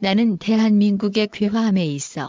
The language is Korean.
나는 대한민국의 괴화함에 있어.